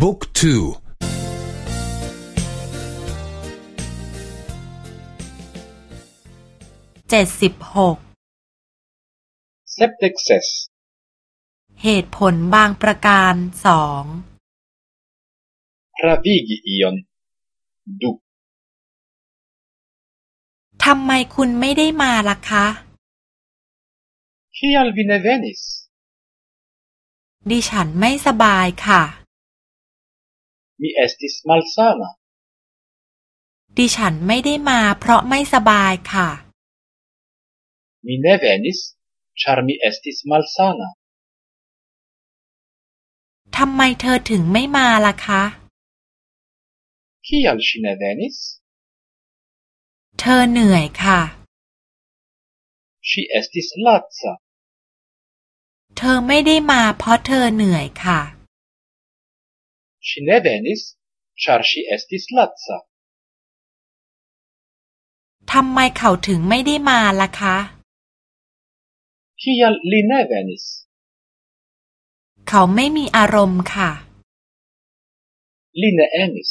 book twoเจ็ดสิบหก sepdek ses เหตุผลบางประการสอง pravigi ion du ทำไมคุณไม่ได้มาล่ะคะ Kial vi ne venis ดิฉันไม่สบายค่ะ Mi estis malsana ดิฉันไม่ได้มาเพราะไม่สบายค่ะ Mi ne venis char mi estis malsana ทำไมเธอถึงไม่มาล่ะคะ Kial ŝi ne venis เธอเหนื่อยค่ะ Ŝi estis laca เธอไม่ได้มาเพราะเธอเหนื่อยค่ะ Ŝi ne venis char ŝi estis laca ทำไมเขาถึงไม่ได้มาล่ะคะ Kial li ne venis เขาไม่มีอารมณ์ค่ะ Li ne emis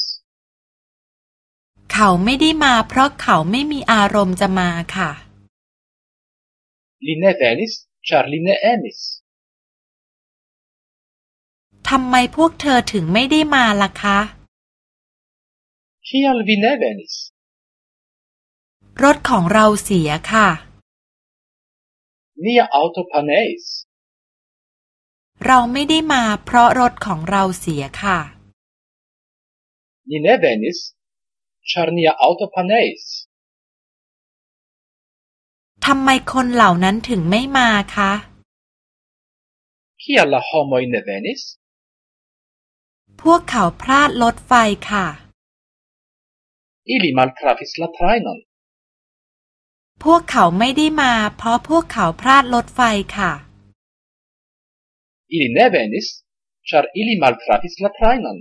เขาไม่ได้มาเพราะเขาไม่มีอารมณ์จะมาค่ะ Li ne venis char li ne emis ทำไมพวกเธอถึงไม่ได้มาล่ะคะ Kial vi ne venis รถของเราเสียค่ะ Nia auto paneis เราไม่ได้มาเพราะรถของเราเสียค่ะ Ni ne venis char nia auto paneis ทำไมคนเหล่านั้นถึงไม่มาคะ Kial la homoj ne venis พวกเขาพลาดรถไฟค่ะ Ili maltrafis la trajnon พวกเขาไม่ได้มาเพราะพวกเขาพลาดรถไฟค่ะ Ili ne venis char ili maltrafis la trajnon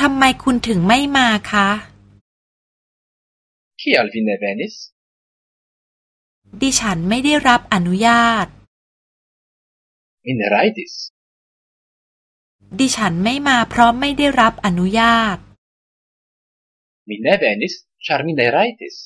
ทำไมคุณถึงไม่มาคะ Kial vi ne venis ดิฉันไม่ได้รับอนุญาต Mi ne rajtis ดิฉันไม่มาเพราะไม่ได้รับอนุญาต Mi ne venis ĉar mi ne rajtis